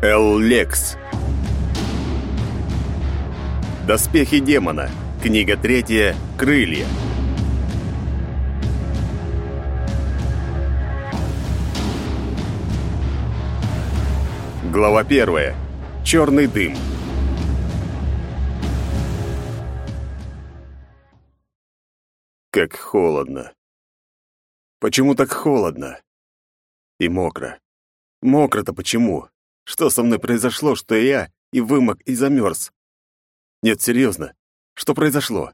Эл-Лекс. Доспехи демона. Книга третья. Крылья. Глава первая. Черный дым. Как холодно. Почему так холодно? И мокро. Мокро-то почему? Что со мной произошло, что я и вымок, и замерз? Нет, серьезно. Что произошло?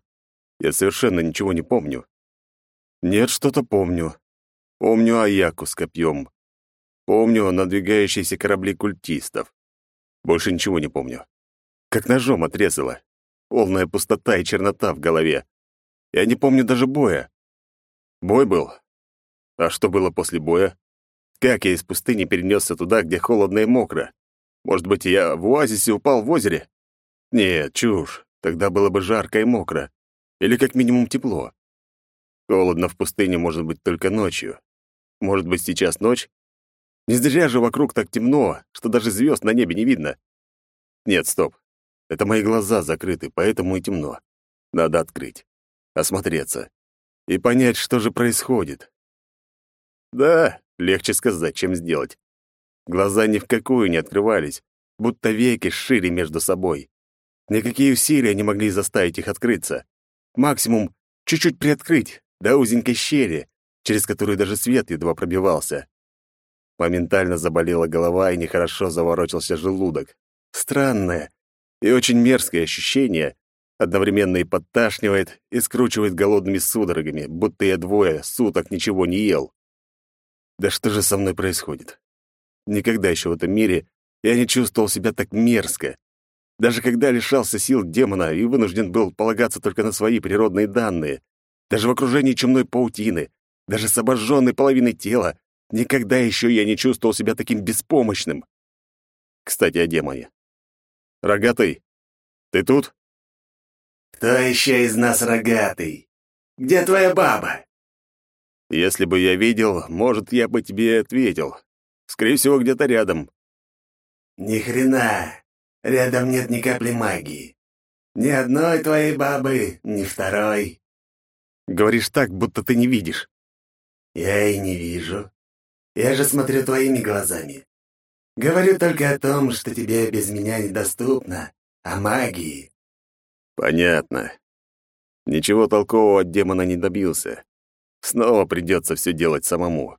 Я совершенно ничего не помню. Нет, что-то помню. Помню Аяку с копьем. Помню надвигающиеся корабли культистов. Больше ничего не помню. Как ножом отрезало. Полная пустота и чернота в голове. Я не помню даже боя. Бой был. А что было после боя? Как я из пустыни перенесся туда, где холодно и мокро? Может быть, я в оазисе упал в озере? Нет, чушь. Тогда было бы жарко и мокро. Или как минимум тепло. Холодно в пустыне может быть только ночью. Может быть, сейчас ночь? Не зря же вокруг так темно, что даже звезд на небе не видно. Нет, стоп. Это мои глаза закрыты, поэтому и темно. Надо открыть, осмотреться и понять, что же происходит. Да, Легче сказать, чем сделать. Глаза ни в какую не открывались, будто веки шире между собой. Никакие усилия не могли заставить их открыться. Максимум чуть-чуть приоткрыть, до узенькой щели, через которую даже свет едва пробивался. Моментально заболела голова и нехорошо заворочился желудок. Странное и очень мерзкое ощущение, одновременно и подташнивает, и скручивает голодными судорогами, будто я двое суток ничего не ел. Да что же со мной происходит? Никогда еще в этом мире я не чувствовал себя так мерзко. Даже когда лишался сил демона и вынужден был полагаться только на свои природные данные, даже в окружении чумной паутины, даже с обожженной половиной тела, никогда еще я не чувствовал себя таким беспомощным. Кстати, о демоне. Рогатый, ты тут? Кто еще из нас рогатый? Где твоя баба? Если бы я видел, может, я бы тебе ответил. Скорее всего, где-то рядом. Ни хрена. Рядом нет ни капли магии. Ни одной твоей бабы, ни второй. Говоришь так, будто ты не видишь. Я и не вижу. Я же смотрю твоими глазами. Говорю только о том, что тебе без меня недоступно, о магии. Понятно. Ничего толкового от демона не добился. Снова придется все делать самому.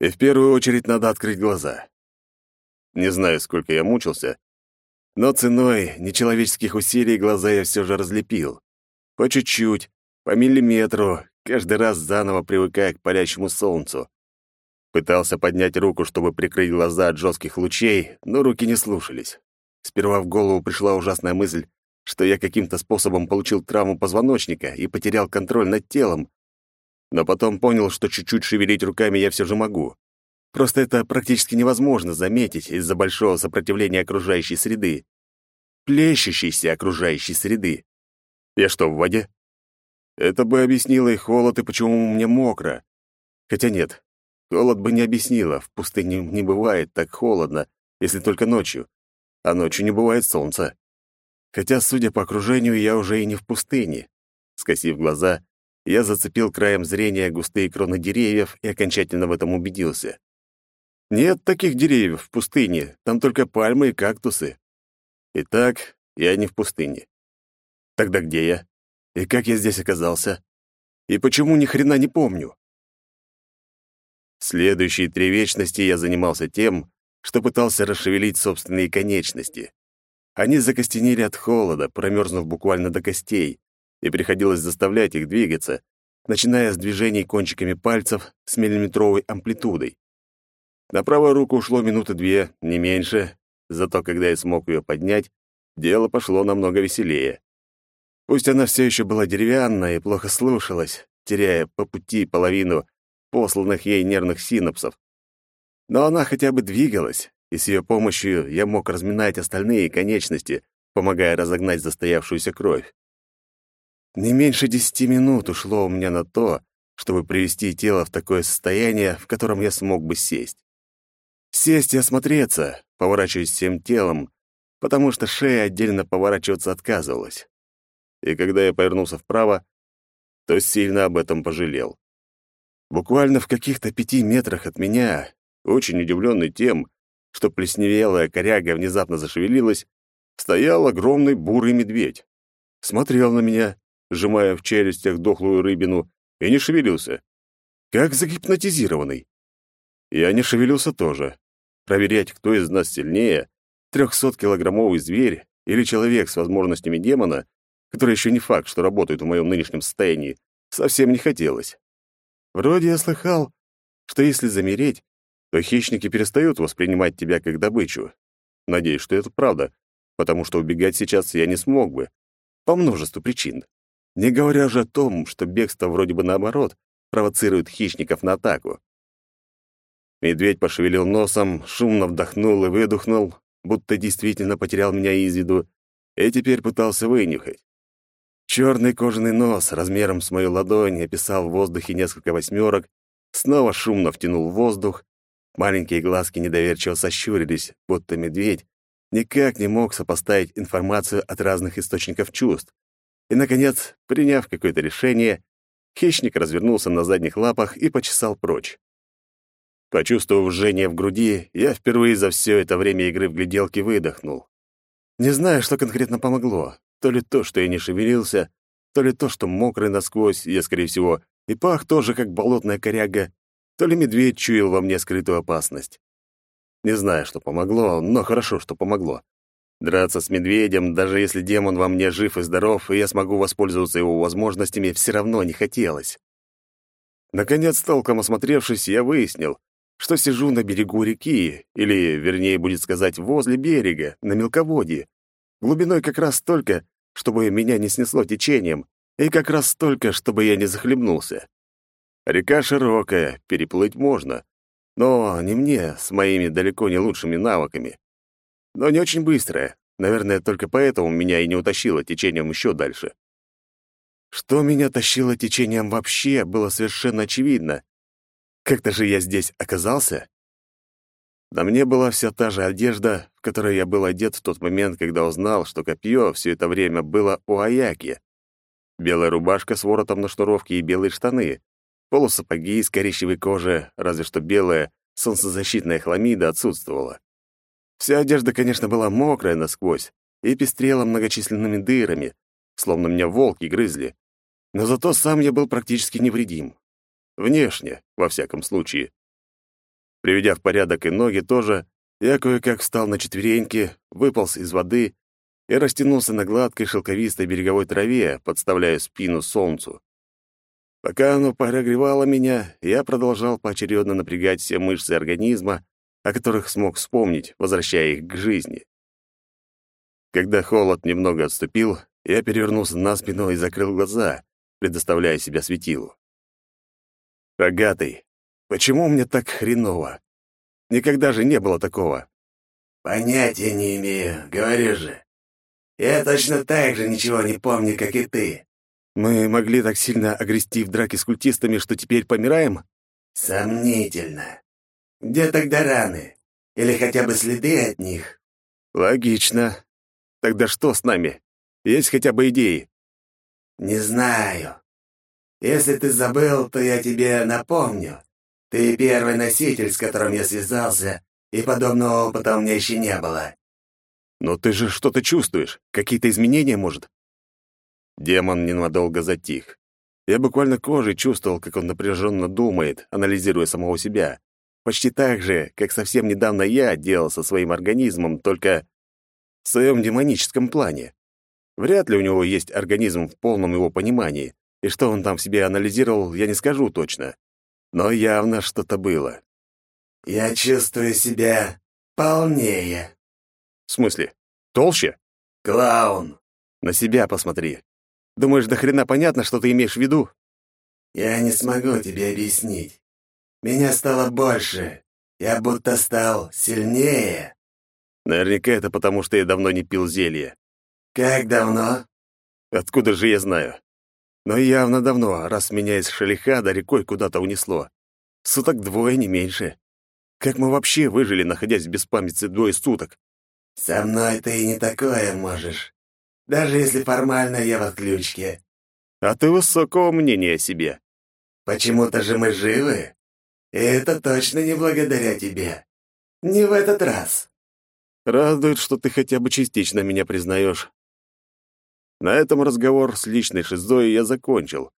И в первую очередь надо открыть глаза. Не знаю, сколько я мучился, но ценой нечеловеческих усилий глаза я все же разлепил. По чуть-чуть, по миллиметру, каждый раз заново привыкая к палящему солнцу. Пытался поднять руку, чтобы прикрыть глаза от жестких лучей, но руки не слушались. Сперва в голову пришла ужасная мысль, что я каким-то способом получил травму позвоночника и потерял контроль над телом, но потом понял, что чуть-чуть шевелить руками я все же могу. Просто это практически невозможно заметить из-за большого сопротивления окружающей среды. Плещущейся окружающей среды. Я что, в воде? Это бы объяснило и холод, и почему мне мокро. Хотя нет, холод бы не объяснило. В пустыне не бывает так холодно, если только ночью. А ночью не бывает солнца. Хотя, судя по окружению, я уже и не в пустыне. Скосив глаза, я зацепил краем зрения густые кроны деревьев и окончательно в этом убедился. Нет таких деревьев в пустыне, там только пальмы и кактусы. Итак, я не в пустыне. Тогда где я? И как я здесь оказался? И почему ни хрена не помню? Следующие три вечности я занимался тем, что пытался расшевелить собственные конечности. Они закостенели от холода, промерзнув буквально до костей, и приходилось заставлять их двигаться, начиная с движений кончиками пальцев с миллиметровой амплитудой. На правую руку ушло минуты две, не меньше, зато когда я смог ее поднять, дело пошло намного веселее. Пусть она все еще была деревянная и плохо слушалась, теряя по пути половину посланных ей нервных синапсов. Но она хотя бы двигалась, и с ее помощью я мог разминать остальные конечности, помогая разогнать застоявшуюся кровь. Не меньше десяти минут ушло у меня на то, чтобы привести тело в такое состояние, в котором я смог бы сесть. Сесть и осмотреться, поворачиваясь всем телом, потому что шея отдельно поворачиваться отказывалась. И когда я повернулся вправо, то сильно об этом пожалел. Буквально в каких-то пяти метрах от меня, очень удивленный тем, что плесневелая коряга внезапно зашевелилась, стоял огромный бурый медведь. Смотрел на меня, сжимая в челюстях дохлую рыбину, и не шевелился. Как загипнотизированный. Я не шевелился тоже. Проверять, кто из нас сильнее, трехсоткилограммовый зверь или человек с возможностями демона, который еще не факт, что работает в моем нынешнем состоянии, совсем не хотелось. Вроде я слыхал, что если замереть, то хищники перестают воспринимать тебя как добычу. Надеюсь, что это правда, потому что убегать сейчас я не смог бы. По множеству причин. Не говоря же о том, что бегство вроде бы наоборот провоцирует хищников на атаку. Медведь пошевелил носом, шумно вдохнул и выдохнул, будто действительно потерял меня из виду, и теперь пытался вынюхать. Черный кожаный нос размером с мою ладонь описал в воздухе несколько восьмерок, снова шумно втянул воздух, маленькие глазки недоверчиво сощурились, будто медведь никак не мог сопоставить информацию от разных источников чувств. И, наконец, приняв какое-то решение, хищник развернулся на задних лапах и почесал прочь. Почувствовав жжение в груди, я впервые за все это время игры в гляделки выдохнул. Не знаю, что конкретно помогло. То ли то, что я не шевелился, то ли то, что мокрый насквозь, я, скорее всего, и пах тоже, как болотная коряга, то ли медведь чуял во мне скрытую опасность. Не знаю, что помогло, но хорошо, что помогло. Драться с медведем, даже если демон во мне жив и здоров, и я смогу воспользоваться его возможностями, все равно не хотелось. Наконец, толком осмотревшись, я выяснил, что сижу на берегу реки, или, вернее, будет сказать, возле берега, на мелководье. Глубиной как раз столько, чтобы меня не снесло течением, и как раз столько, чтобы я не захлебнулся. Река широкая, переплыть можно, но не мне, с моими далеко не лучшими навыками. Но не очень быстрая. Наверное, только поэтому меня и не утащило течением еще дальше. Что меня тащило течением вообще, было совершенно очевидно. Как-то же я здесь оказался. На мне была вся та же одежда, в которой я был одет в тот момент, когда узнал, что копье все это время было у Аяки. Белая рубашка с воротом на шнуровке и белые штаны, полусапоги из коричневой кожи, разве что белая солнцезащитная хламида отсутствовала. Вся одежда, конечно, была мокрая насквозь и пестрела многочисленными дырами, словно меня волки грызли. Но зато сам я был практически невредим. Внешне, во всяком случае. Приведя в порядок и ноги тоже, я кое-как встал на четвереньки, выполз из воды и растянулся на гладкой шелковистой береговой траве, подставляя спину солнцу. Пока оно прогревало меня, я продолжал поочередно напрягать все мышцы организма, о которых смог вспомнить, возвращая их к жизни. Когда холод немного отступил, я перевернулся на спину и закрыл глаза, предоставляя себя светилу. Рогатый, почему мне так хреново? Никогда же не было такого. Понятия не имею, говорю же. Я точно так же ничего не помню, как и ты. Мы могли так сильно огрести в драке с культистами, что теперь помираем? Сомнительно. Где тогда раны? Или хотя бы следы от них? Логично. Тогда что с нами? Есть хотя бы идеи? Не знаю. Если ты забыл, то я тебе напомню. Ты первый носитель, с которым я связался, и подобного опыта у меня еще не было. Но ты же что-то чувствуешь. Какие-то изменения, может? Демон ненадолго затих. Я буквально кожей чувствовал, как он напряженно думает, анализируя самого себя. Почти так же, как совсем недавно я делал со своим организмом, только в своем демоническом плане. Вряд ли у него есть организм в полном его понимании. И что он там в себе анализировал, я не скажу точно. Но явно что-то было. «Я чувствую себя полнее». «В смысле? Толще?» «Клоун». «На себя посмотри. Думаешь, до хрена понятно, что ты имеешь в виду?» «Я не смогу тебе объяснить. Меня стало больше. Я будто стал сильнее». «Наверняка это потому, что я давно не пил зелье». «Как давно?» «Откуда же я знаю? Но явно давно, раз меня из шалиха до рекой куда-то унесло. Суток двое, не меньше. Как мы вообще выжили, находясь в беспамятстве двое суток? Со мной ты и не такое можешь. Даже если формально я в отключке. А ты высокого мнения о себе. Почему-то же мы живы. Это точно не благодаря тебе. Не в этот раз. Радует, что ты хотя бы частично меня признаешь. На этом разговор с личной шизой я закончил.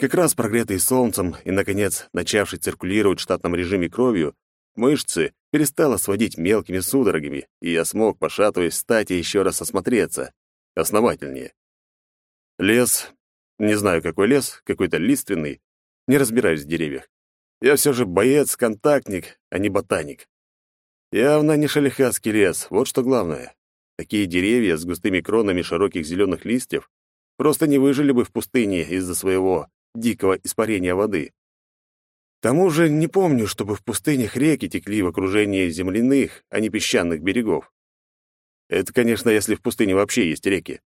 Как раз прогретый солнцем и, наконец, начавший циркулировать в штатном режиме кровью, мышцы перестало сводить мелкими судорогами, и я смог, пошатываясь, встать и еще раз осмотреться. Основательнее. Лес. Не знаю, какой лес, какой-то лиственный. Не разбираюсь в деревьях. Я все же боец-контактник, а не ботаник. Явно не шалихатский лес, вот что главное. Такие деревья с густыми кронами широких зеленых листьев просто не выжили бы в пустыне из-за своего дикого испарения воды. К тому же не помню, чтобы в пустынях реки текли в окружении земляных, а не песчаных берегов. Это, конечно, если в пустыне вообще есть реки.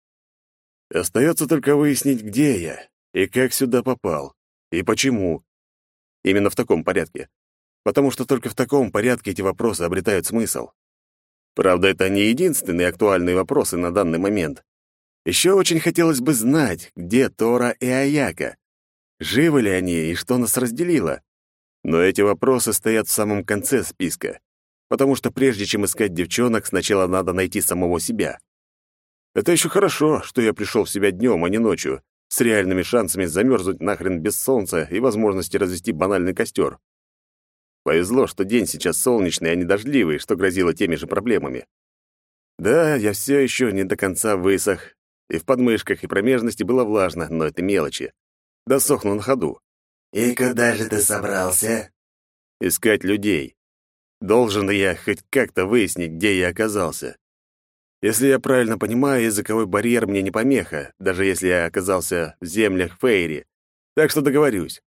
Остается только выяснить, где я, и как сюда попал, и почему. Именно в таком порядке. Потому что только в таком порядке эти вопросы обретают смысл. Правда, это не единственные актуальные вопросы на данный момент. Еще очень хотелось бы знать, где Тора и Аяка. Живы ли они и что нас разделило? Но эти вопросы стоят в самом конце списка, потому что прежде чем искать девчонок, сначала надо найти самого себя. Это еще хорошо, что я пришел в себя днем, а не ночью, с реальными шансами замерзнуть нахрен без солнца и возможности развести банальный костер. Повезло, что день сейчас солнечный, а не дождливый, что грозило теми же проблемами. Да, я все еще не до конца высох, и в подмышках и промежности было влажно, но это мелочи. Досохну на ходу. «И куда же ты собрался?» «Искать людей. Должен я хоть как-то выяснить, где я оказался. Если я правильно понимаю, языковой барьер мне не помеха, даже если я оказался в землях Фейри. Так что договорюсь».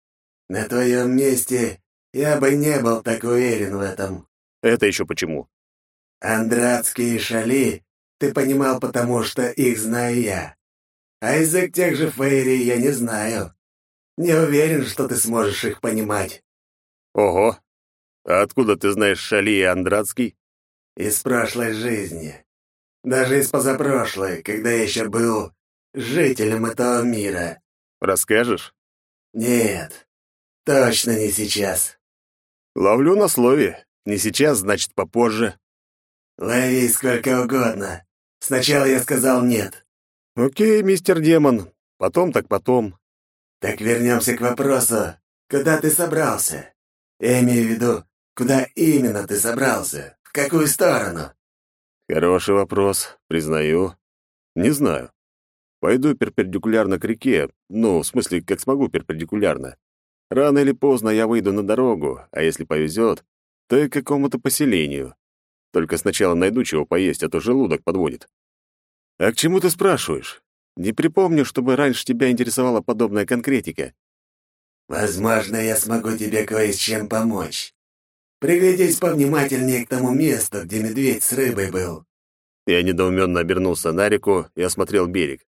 «На твоем месте я бы не был так уверен в этом. Это еще почему? Андратские шали ты понимал, потому что их знаю я. А язык тех же фейри я не знаю. Не уверен, что ты сможешь их понимать. Ого. А откуда ты знаешь Шали и Андратский? Из прошлой жизни. Даже из позапрошлой, когда я еще был жителем этого мира. Расскажешь? Нет, точно не сейчас. Ловлю на слове. Не сейчас, значит, попозже. Лови сколько угодно. Сначала я сказал нет. Окей, мистер Демон. Потом так потом. Так вернемся к вопросу. Куда ты собрался? Я имею в виду, куда именно ты собрался? В какую сторону? Хороший вопрос, признаю. Не знаю. Пойду перпендикулярно к реке. Ну, в смысле, как смогу перпендикулярно. Рано или поздно я выйду на дорогу, а если повезет, то и к какому-то поселению. Только сначала найду чего поесть, а то желудок подводит. А к чему ты спрашиваешь? Не припомню, чтобы раньше тебя интересовала подобная конкретика. Возможно, я смогу тебе кое с чем помочь. Приглядись повнимательнее к тому месту, где медведь с рыбой был. Я недоуменно обернулся на реку и осмотрел берег.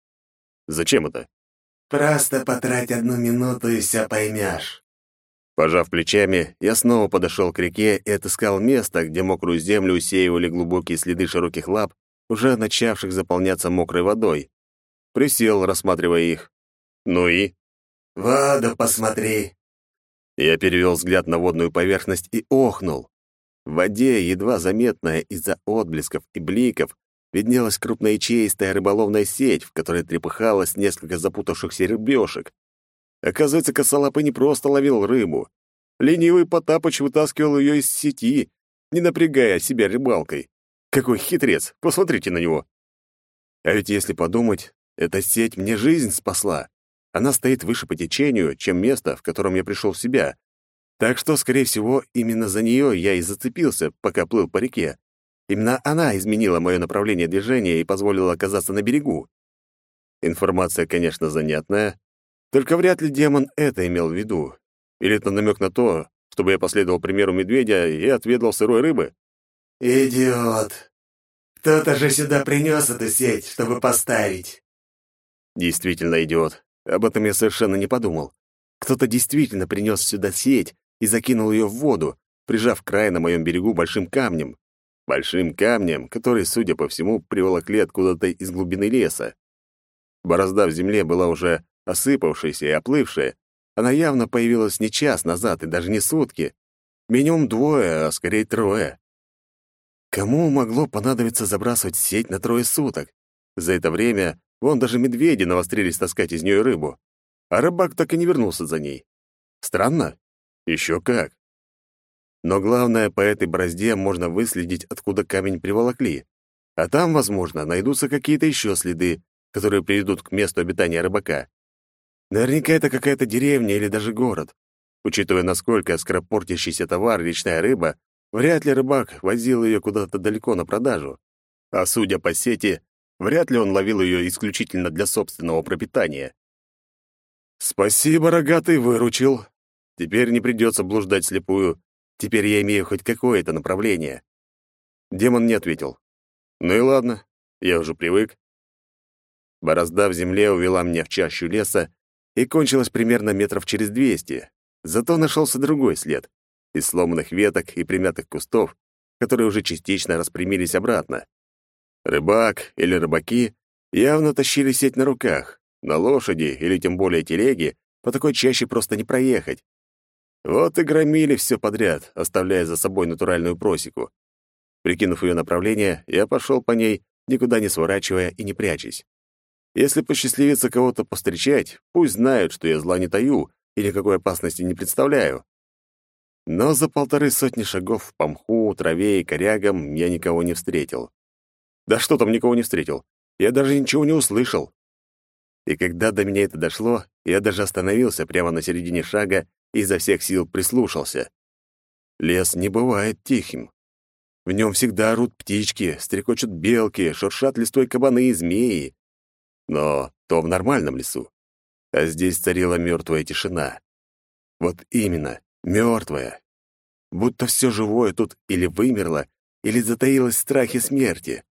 Зачем это? Просто потрать одну минуту и все поймешь. Пожав плечами, я снова подошел к реке и отыскал место, где мокрую землю усеивали глубокие следы широких лап, уже начавших заполняться мокрой водой. Присел, рассматривая их. Ну и? «Воду посмотри!» Я перевел взгляд на водную поверхность и охнул. В воде, едва заметная из-за отблесков и бликов, виднелась крупноячеистая рыболовная сеть, в которой трепыхалось несколько запутавшихся рыбешек. Оказывается, косолапый не просто ловил рыбу. Ленивый Потапыч вытаскивал ее из сети, не напрягая себя рыбалкой. Какой хитрец, посмотрите на него. А ведь если подумать, эта сеть мне жизнь спасла. Она стоит выше по течению, чем место, в котором я пришел в себя. Так что, скорее всего, именно за нее я и зацепился, пока плыл по реке. Именно она изменила мое направление движения и позволила оказаться на берегу. Информация, конечно, занятная, только вряд ли демон это имел в виду. Или это намек на то, чтобы я последовал примеру медведя и отведал сырой рыбы? «Идиот! Кто-то же сюда принес эту сеть, чтобы поставить!» Действительно идиот. Об этом я совершенно не подумал. Кто-то действительно принес сюда сеть и закинул ее в воду, прижав край на моем берегу большим камнем. Большим камнем, который, судя по всему, приволокли откуда-то из глубины леса. Борозда в земле была уже осыпавшаяся и оплывшая. Она явно появилась не час назад и даже не сутки. Минимум двое, а скорее трое. Кому могло понадобиться забрасывать сеть на трое суток? За это время вон даже медведи навострились таскать из нее рыбу. А рыбак так и не вернулся за ней. Странно? Еще как. Но главное, по этой борозде можно выследить, откуда камень приволокли. А там, возможно, найдутся какие-то еще следы, которые приведут к месту обитания рыбака. Наверняка это какая-то деревня или даже город. Учитывая, насколько скоропортящийся товар речная рыба, вряд ли рыбак возил ее куда-то далеко на продажу. А судя по сети, вряд ли он ловил ее исключительно для собственного пропитания. «Спасибо, рогатый, выручил. Теперь не придется блуждать слепую. Теперь я имею хоть какое-то направление». Демон не ответил. «Ну и ладно, я уже привык». Борозда в земле увела меня в чащу леса и кончилась примерно метров через двести. Зато нашелся другой след — из сломанных веток и примятых кустов, которые уже частично распрямились обратно. Рыбак или рыбаки явно тащили сеть на руках, на лошади или тем более телеге по такой чаще просто не проехать. Вот и громили все подряд, оставляя за собой натуральную просеку. Прикинув ее направление, я пошел по ней, никуда не сворачивая и не прячась. Если посчастливится кого-то повстречать, пусть знают, что я зла не таю и никакой опасности не представляю. Но за полторы сотни шагов по мху, траве и корягам я никого не встретил. Да что там никого не встретил? Я даже ничего не услышал. И когда до меня это дошло, я даже остановился прямо на середине шага и изо всех сил прислушался. Лес не бывает тихим. В нем всегда орут птички, стрекочут белки, шуршат листвой кабаны и змеи. Но то в нормальном лесу. А здесь царила мертвая тишина. Вот именно, мертвая. Будто все живое тут или вымерло, или затаилось в страхе смерти.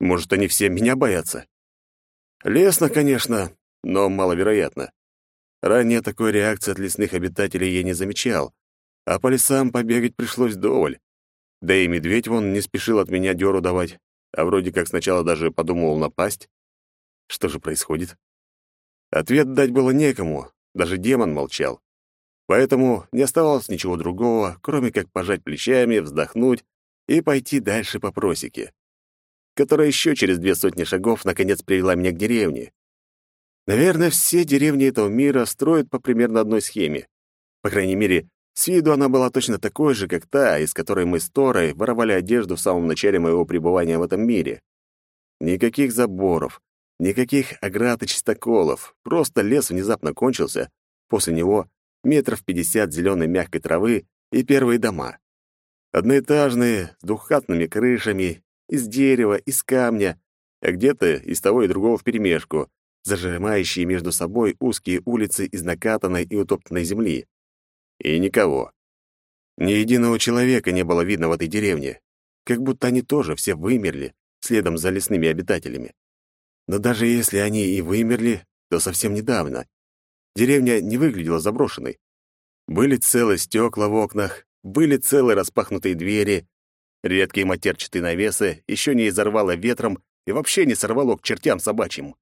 Может, они все меня боятся? Лесно, конечно, но маловероятно. Ранее такой реакции от лесных обитателей я не замечал, а по лесам побегать пришлось доволь. Да и медведь вон не спешил от меня дёру давать, а вроде как сначала даже подумал напасть. Что же происходит? Ответ дать было некому, даже демон молчал. Поэтому не оставалось ничего другого, кроме как пожать плечами, вздохнуть и пойти дальше по просеке которая еще через две сотни шагов наконец привела меня к деревне. Наверное, все деревни этого мира строят по примерно одной схеме. По крайней мере, с виду она была точно такой же, как та, из которой мы с Торой воровали одежду в самом начале моего пребывания в этом мире. Никаких заборов, никаких оград и чистоколов, просто лес внезапно кончился, после него метров пятьдесят зеленой мягкой травы и первые дома. Одноэтажные, с двуххатными крышами из дерева, из камня, а где-то из того и другого вперемешку, зажимающие между собой узкие улицы из накатанной и утоптанной земли. И никого. Ни единого человека не было видно в этой деревне, как будто они тоже все вымерли, следом за лесными обитателями. Но даже если они и вымерли, то совсем недавно. Деревня не выглядела заброшенной. Были целые стекла в окнах, были целые распахнутые двери, Редкие матерчатые навесы еще не изорвало ветром и вообще не сорвало к чертям собачьим.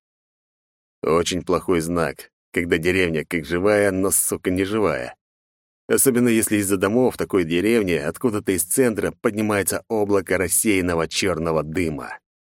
Очень плохой знак, когда деревня как живая, но, сука, не живая. Особенно если из-за домов такой деревни откуда-то из центра поднимается облако рассеянного черного дыма.